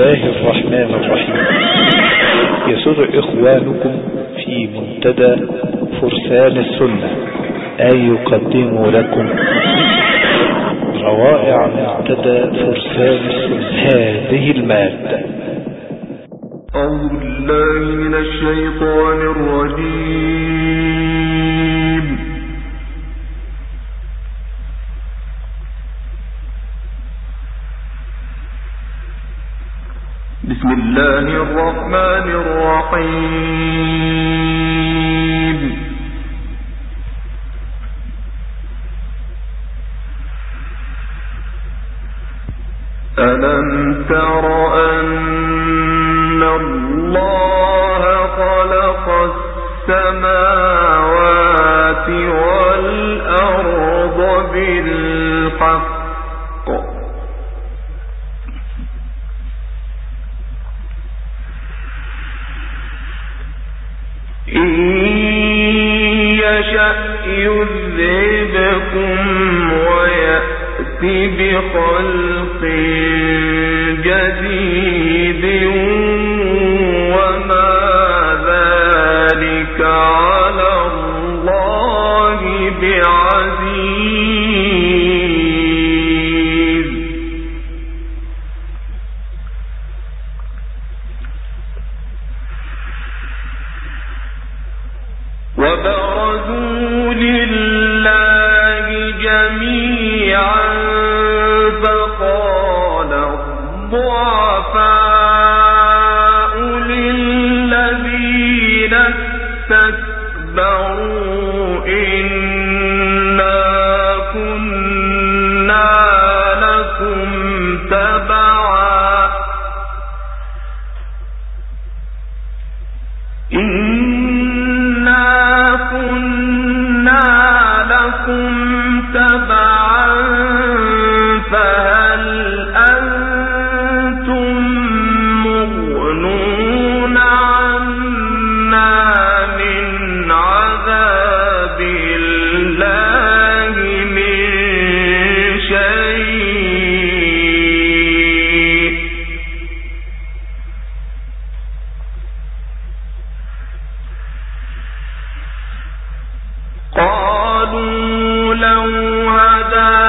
الله الرحمن الرحيم. يسر إخوانكم في منتدى فرسان السنة أن يقدموا لكم روائع منتدى فرسان السنة. هذه المادة. أعوذ بالله من الشيطان الرجيم. بسم الله الرحمن الرحيم. ألم تر أن الله خلق السماوات والأرض بالحق؟ الضعفاء للذين استكبروا هدانا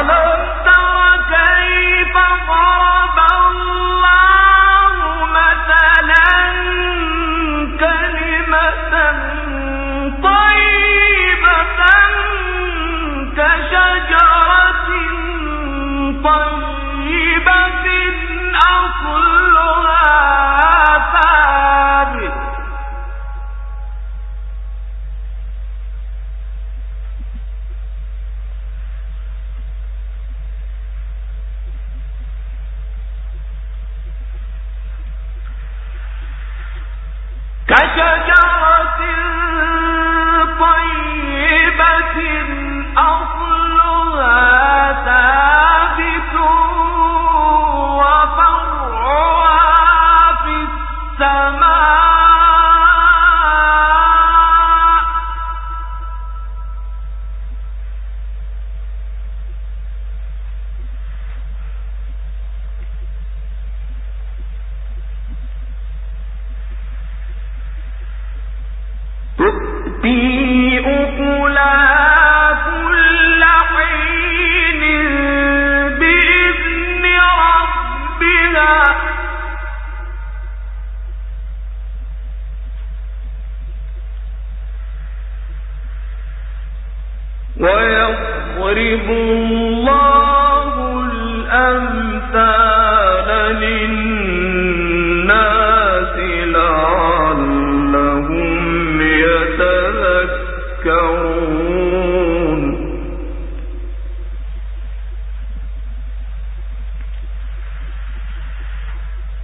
Allah. ما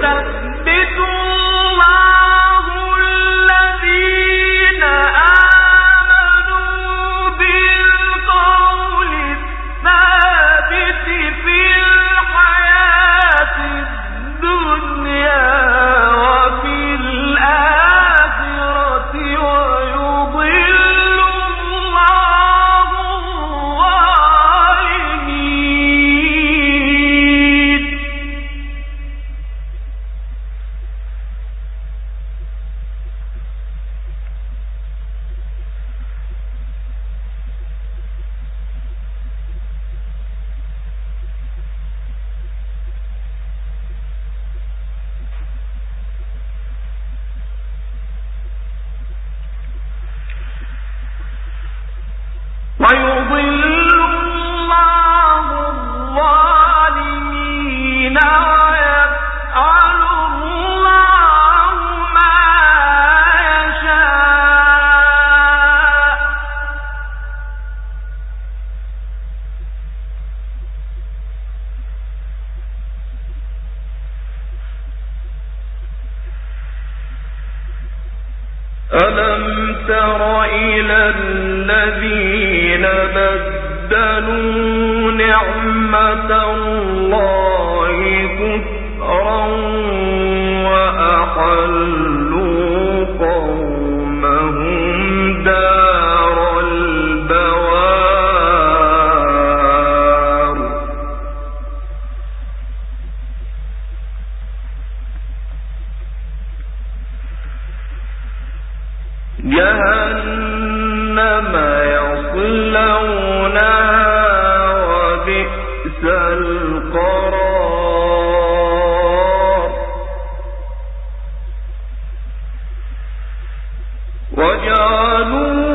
better ألم تر إلى الذين بدلوا نعمة الله وجعلوا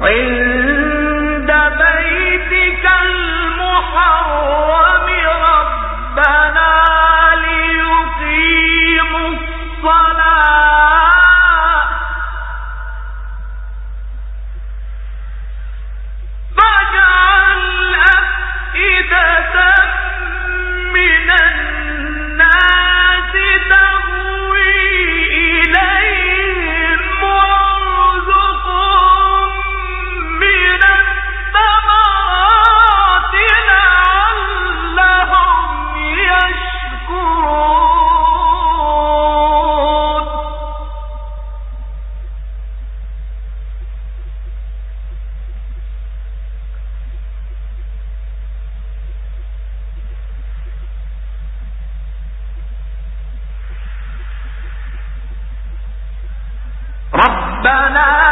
علم لنا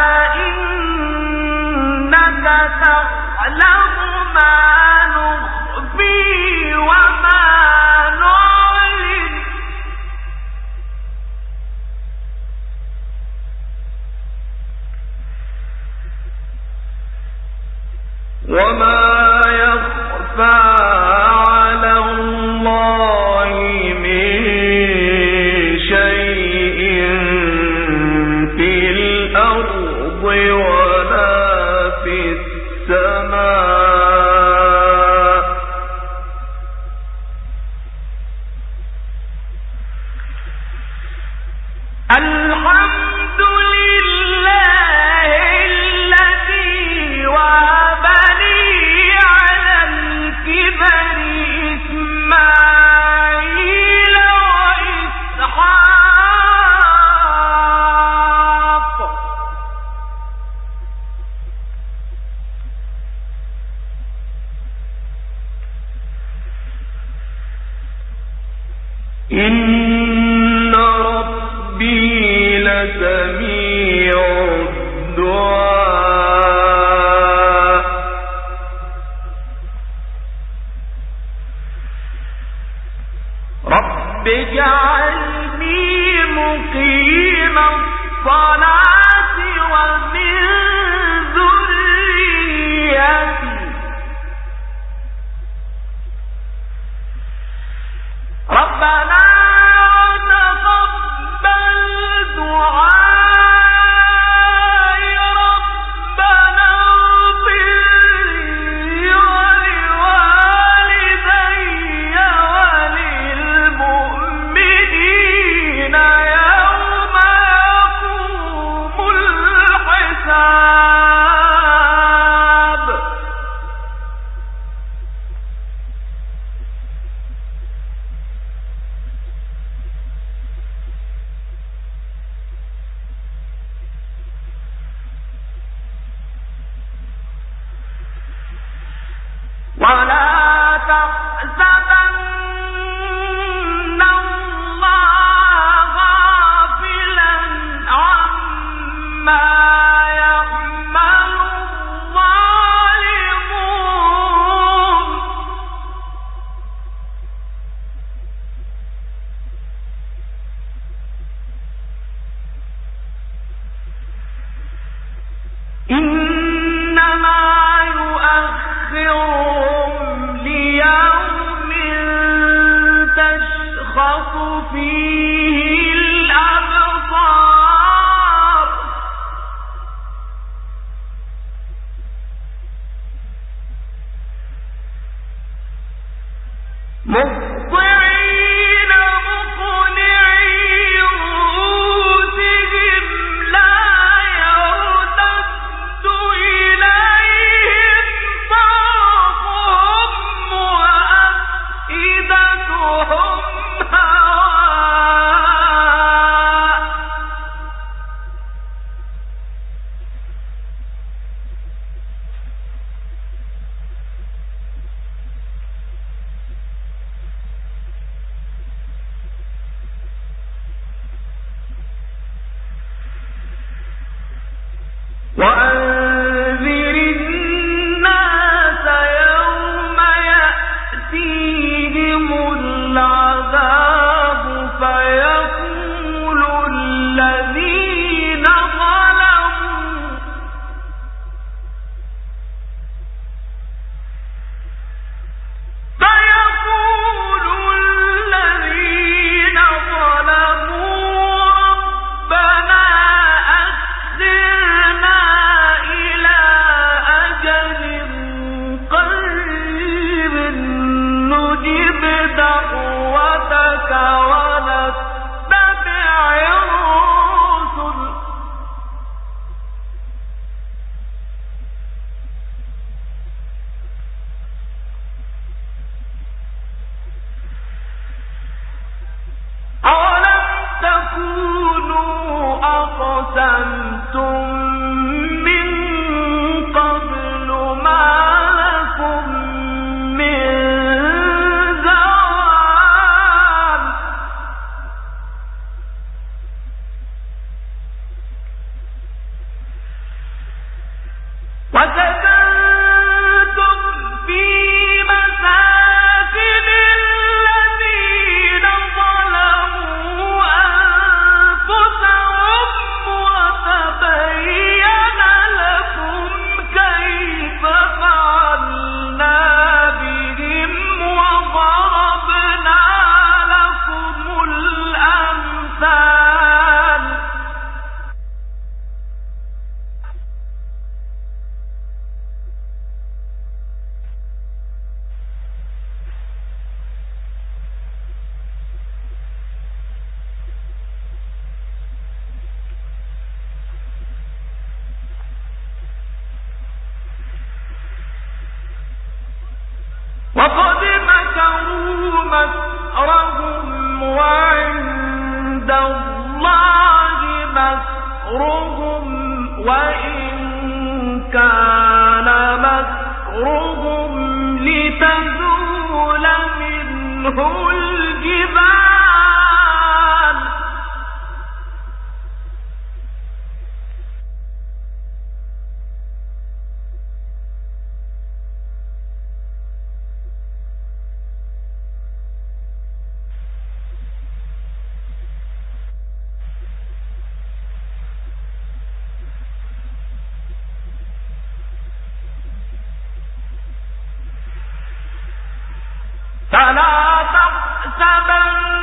فلا تحسبن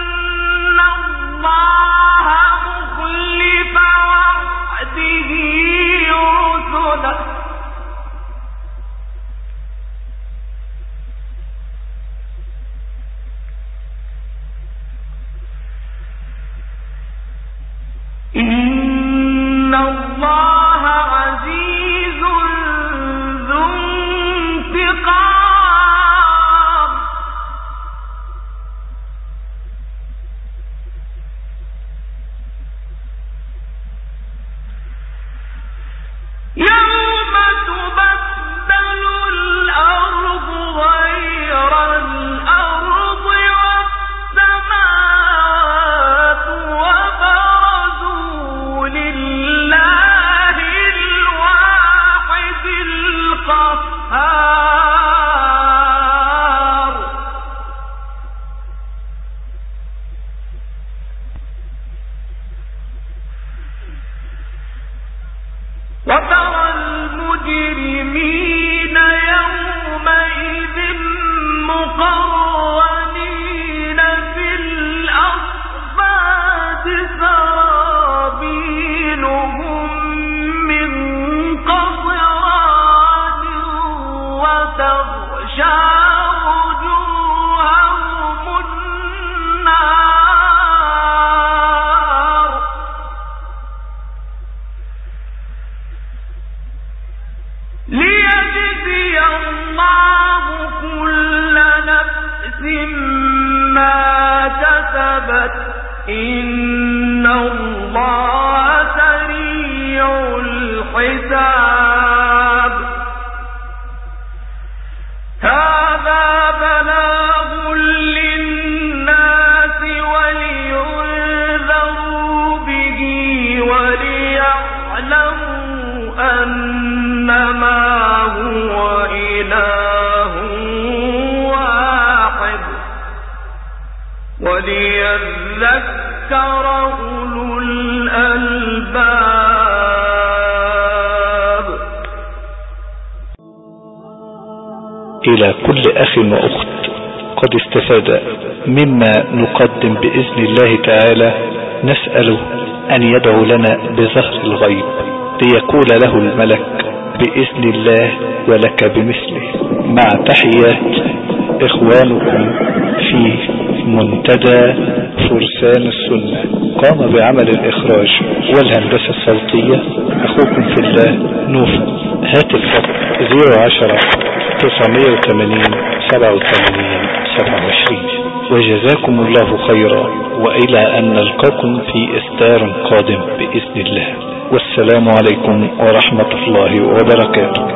كل أخ وأخت قد استفاد مما نقدم بإذن الله تعالى نسأله أن يدعو لنا بظهر الغيب ليقول له الملك بإذن الله ولك بمثله. مع تحيات إخوانكم في منتدى فرسان السنة. قام بعمل الإخراج والهندسة الصوتية. أخوكم في الله نوفل هاتف خط 010 980 87 27 وجزاكم الله خيرا وإلى أن نلقاكم في إصدار قادم بإذن الله. والسلام عليكم ورحمة الله وبركاته.